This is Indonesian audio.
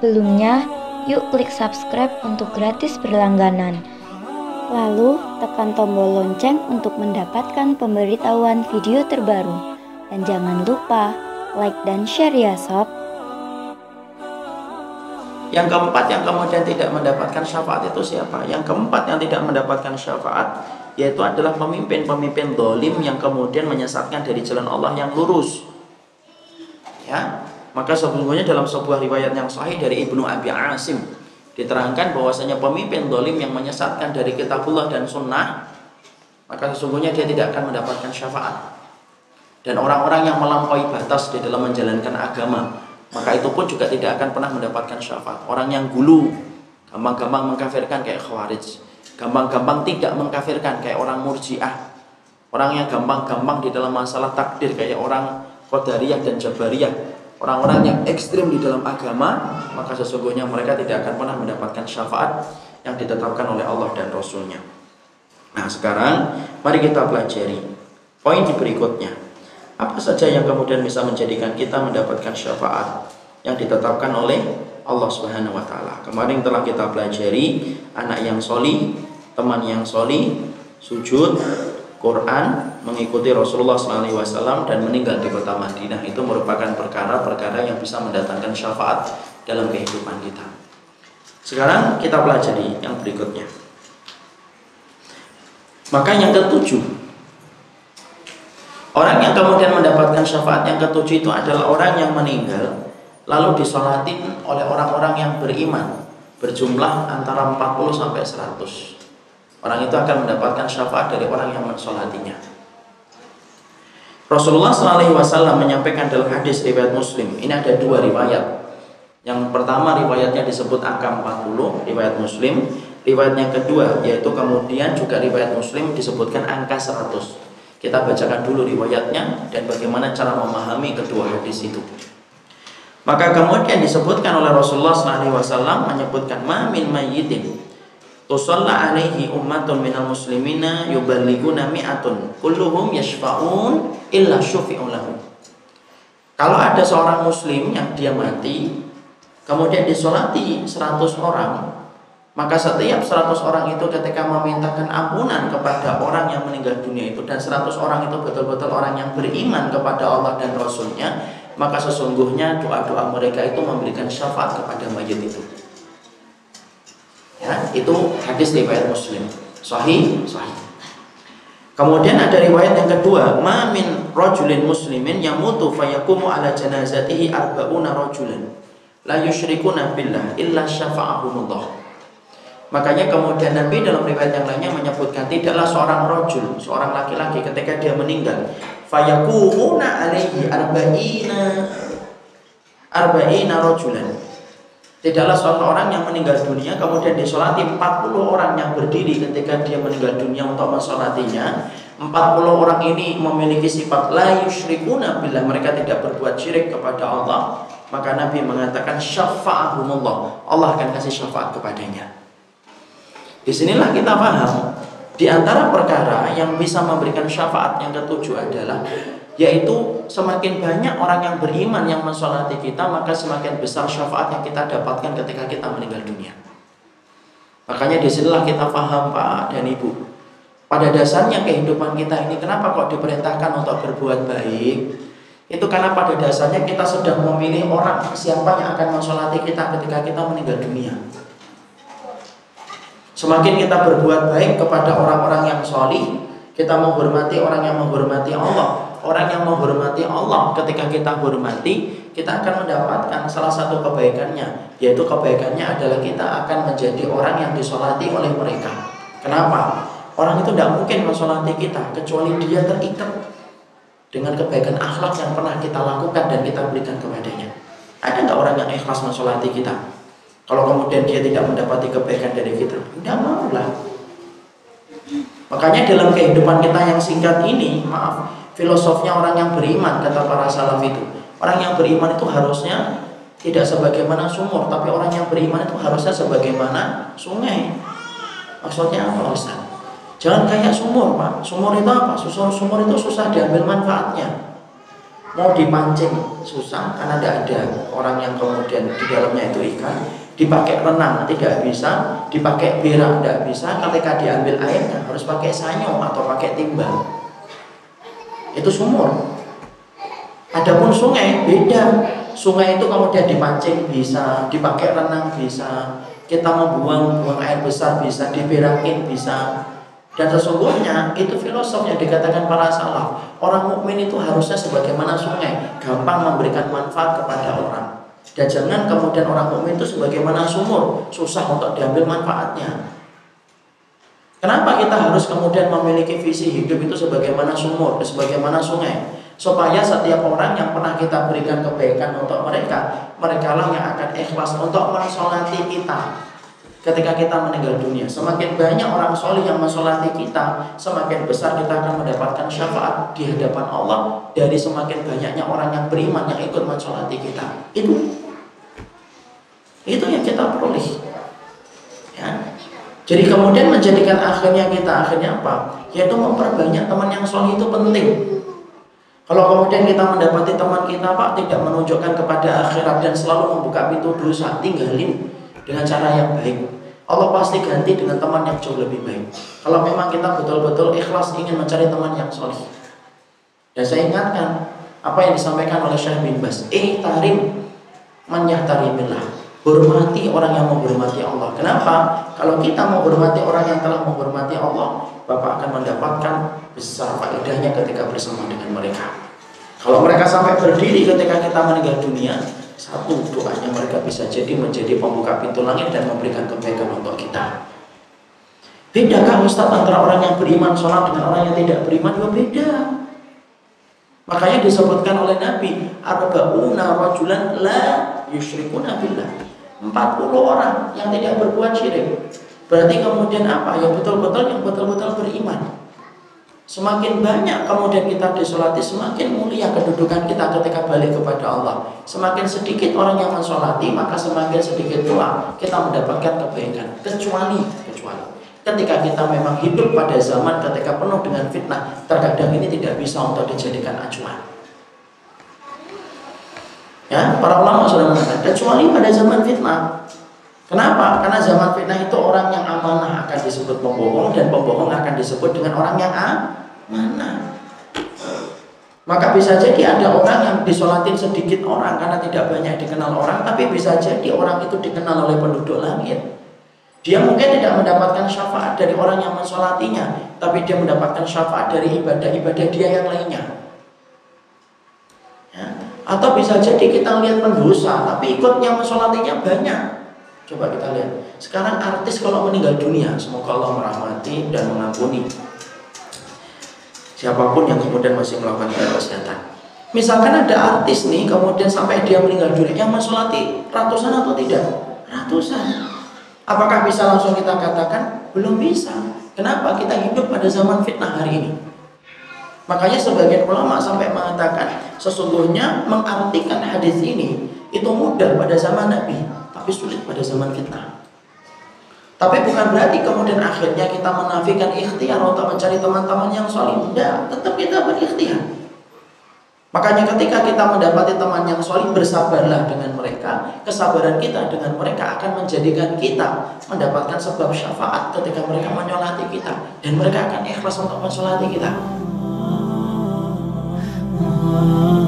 Sebelumnya, yuk klik subscribe untuk gratis berlangganan. Lalu, tekan tombol lonceng untuk mendapatkan pemberitahuan video terbaru. Dan jangan lupa like dan share ya sob. Yang keempat yang kemudian tidak mendapatkan syafaat itu siapa? Yang keempat yang tidak mendapatkan syafaat yaitu adalah pemimpin-pemimpin dolim yang kemudian menyesatkan dari jalan Allah yang lurus. Ya, maka sesungguhnya dalam sebuah riwayat yang sahih dari Ibnu Abi Asim diterangkan bahwasanya pemimpin dolim yang menyesatkan dari kitabullah dan sunnah maka sesungguhnya dia tidak akan mendapatkan syafaat. Dan orang-orang yang melampaui batas di dalam menjalankan agama maka itu pun juga tidak akan pernah mendapatkan syafaat. Orang yang gulu gampang-gampang mengkafirkan kayak khawarij. Gampang-gampang tidak mengkafirkan kayak orang murjiah. Orang yang gampang-gampang di dalam masalah takdir kayak orang qadariyah dan jabariyah orang-orang yang ekstrim di dalam agama maka sesungguhnya mereka tidak akan pernah mendapatkan syafaat yang ditetapkan oleh Allah dan Rasulnya nah sekarang mari kita pelajari poin berikutnya apa saja yang kemudian bisa menjadikan kita mendapatkan syafaat yang ditetapkan oleh Allah Subhanahu wa taala. Kemarin telah kita pelajari anak yang soli, teman yang soli, sujud, Quran, mengikuti Rasulullah SAW dan meninggal di kota Madinah itu merupakan perkara-perkara yang bisa mendatangkan syafaat dalam kehidupan kita. Sekarang kita pelajari yang berikutnya. Maka yang ketujuh Orang yang kemudian mendapatkan syafaat yang ketujuh itu adalah orang yang meninggal lalu disolatin oleh orang-orang yang beriman berjumlah antara 40 sampai 100. Orang itu akan mendapatkan syafaat dari orang yang mensolatinya. Rasulullah SAW menyampaikan dalam hadis riwayat Muslim. Ini ada dua riwayat. Yang pertama riwayatnya disebut angka 40, riwayat Muslim. Riwayat yang kedua yaitu kemudian juga riwayat Muslim disebutkan angka 100. Kita bacakan dulu riwayatnya dan bagaimana cara memahami kedua hadis itu. Maka kemudian disebutkan oleh Rasulullah SAW menyebutkan ma min mayyitin tusalla alaihi ummatun minal muslimina yuballiguna mi'atun kulluhum yashfa'un illa syufi'un lahum. Kalau ada seorang muslim yang dia mati kemudian disolati 100 orang maka setiap 100 orang itu ketika memintakan ampunan kepada orang yang meninggal dunia itu dan 100 orang itu betul-betul orang yang beriman kepada Allah dan Rasulnya maka sesungguhnya doa-doa mereka itu memberikan syafaat kepada mayat itu itu hadis riwayat muslim. Sahih? Sahih. Kemudian ada riwayat yang kedua ma min rajulin muslimin yamutu fayakumu ala janazatihi arba'una rajulan la yusyrikuna billah illa syafa'ahumullah Makanya kemudian Nabi dalam riwayat yang lainnya menyebutkan tidaklah seorang rojul, seorang laki-laki ketika dia meninggal, fayakumuna alaihi arba'ina arba'ina rojulan. Tidaklah seorang orang yang meninggal dunia kemudian disolati 40 orang yang berdiri ketika dia meninggal dunia untuk mensolatinya. 40 orang ini memiliki sifat la yusyrikuna bila mereka tidak berbuat syirik kepada Allah. Maka Nabi mengatakan syafa'ahumullah. Allah akan kasih syafaat kepadanya. Di sinilah kita paham di antara perkara yang bisa memberikan syafaat yang ketujuh adalah yaitu semakin banyak orang yang beriman yang mensolati kita maka semakin besar syafaat yang kita dapatkan ketika kita meninggal dunia. Makanya di sinilah kita paham Pak dan Ibu. Pada dasarnya kehidupan kita ini kenapa kok diperintahkan untuk berbuat baik? Itu karena pada dasarnya kita sedang memilih orang siapa yang akan mensolati kita ketika kita meninggal dunia. Semakin kita berbuat baik kepada orang-orang yang solih, kita menghormati orang yang menghormati Allah. Orang yang menghormati Allah ketika kita hormati, kita akan mendapatkan salah satu kebaikannya, yaitu kebaikannya adalah kita akan menjadi orang yang disolati oleh mereka. Kenapa? Orang itu tidak mungkin mensolati kita kecuali dia terikat dengan kebaikan akhlak yang pernah kita lakukan dan kita berikan kepadanya. Ada nggak orang yang ikhlas mensolati kita? Kalau kemudian dia tidak mendapati kebaikan dari kita, tidak maulah. Makanya dalam kehidupan kita yang singkat ini, maaf, filosofnya orang yang beriman kata para salaf itu. Orang yang beriman itu harusnya tidak sebagaimana sumur, tapi orang yang beriman itu harusnya sebagaimana sungai. Maksudnya apa Ustaz? Jangan kayak sumur, Pak. Sumur itu apa? Sumur, sumur itu susah diambil manfaatnya. mau dipancing susah karena tidak ada orang yang kemudian di dalamnya itu ikan dipakai renang tidak bisa dipakai berak tidak bisa ketika diambil airnya harus pakai sanyo atau pakai timbang itu sumur adapun sungai beda sungai itu kemudian dipancing bisa dipakai renang bisa kita membuang buang air besar bisa diberakin bisa dan sesungguhnya itu filosof yang dikatakan para salaf. Orang mukmin itu harusnya sebagaimana sungai, gampang memberikan manfaat kepada orang. Dan jangan kemudian orang mukmin itu sebagaimana sumur, susah untuk diambil manfaatnya. Kenapa kita harus kemudian memiliki visi hidup itu sebagaimana sumur, sebagaimana sungai? Supaya setiap orang yang pernah kita berikan kebaikan untuk mereka, mereka lah yang akan ikhlas untuk mensolati kita, ketika kita meninggal dunia. Semakin banyak orang soleh yang mensolati kita, semakin besar kita akan mendapatkan syafaat di hadapan Allah dari semakin banyaknya orang yang beriman yang ikut mensolati kita. Itu itu yang kita peroleh. Ya. Jadi kemudian menjadikan akhirnya kita akhirnya apa? Yaitu memperbanyak teman yang soleh itu penting. Kalau kemudian kita mendapati teman kita Pak tidak menunjukkan kepada akhirat dan selalu membuka pintu dosa, tinggalin dengan cara yang baik. Allah pasti ganti dengan teman yang jauh lebih baik. Kalau memang kita betul-betul ikhlas ingin mencari teman yang soleh. Dan saya ingatkan apa yang disampaikan oleh Syekh bin Bas. Eh tarim tarimillah. Hormati orang yang menghormati Allah. Kenapa? Kalau kita menghormati orang yang telah menghormati Allah, Bapak akan mendapatkan besar faedahnya ketika bersama dengan mereka. Kalau mereka sampai berdiri ketika kita meninggal dunia, satu doanya mereka bisa jadi menjadi pembuka pintu langit dan memberikan kebaikan untuk kita. Bedakah Ustaz antara orang yang beriman sholat dengan orang yang tidak beriman? Ya beda. Makanya disebutkan oleh Nabi, arba'una rajulan la yusyrikuna billah. 40 orang yang tidak berbuat syirik. Berarti kemudian apa? Ya betul-betul yang betul-betul beriman. Semakin banyak kemudian kita disolati, semakin mulia kedudukan kita ketika balik kepada Allah. Semakin sedikit orang yang mensolati, maka semakin sedikit pula kita mendapatkan kebaikan. Kecuali, kecuali ketika kita memang hidup pada zaman ketika penuh dengan fitnah, terkadang ini tidak bisa untuk dijadikan acuan. Ya, para ulama sudah mengatakan kecuali pada zaman fitnah. Kenapa? Karena zaman fitnah itu orang yang amanah akan disebut pembohong dan pembohong akan disebut dengan orang yang amanah. Maka bisa jadi ada orang yang disolatin sedikit orang karena tidak banyak dikenal orang, tapi bisa jadi orang itu dikenal oleh penduduk langit. Dia mungkin tidak mendapatkan syafaat dari orang yang mensolatinya, tapi dia mendapatkan syafaat dari ibadah-ibadah dia yang lainnya. Ya. Atau bisa jadi kita lihat pendosa, tapi ikutnya mensolatinya banyak. Coba kita lihat. Sekarang artis kalau meninggal dunia, semoga Allah merahmati dan mengampuni siapa pun yang kemudian masih melakukan kesehatan. Misalkan ada artis nih, kemudian sampai dia meninggal dunia, yang mensolati ratusan atau tidak? Ratusan. Apakah bisa langsung kita katakan? Belum bisa. Kenapa? Kita hidup pada zaman fitnah hari ini. Makanya sebagian ulama sampai mengatakan sesungguhnya mengartikan hadis ini itu mudah pada zaman Nabi tapi sulit pada zaman fitnah. Tapi bukan berarti kemudian akhirnya kita menafikan ikhtiar untuk mencari teman-teman yang solid. Tidak, tetap kita berikhtiar. Makanya ketika kita mendapati teman yang solid, bersabarlah dengan mereka. Kesabaran kita dengan mereka akan menjadikan kita mendapatkan sebab syafaat ketika mereka menyolati kita. Dan mereka akan ikhlas untuk mensolati kita. Allah.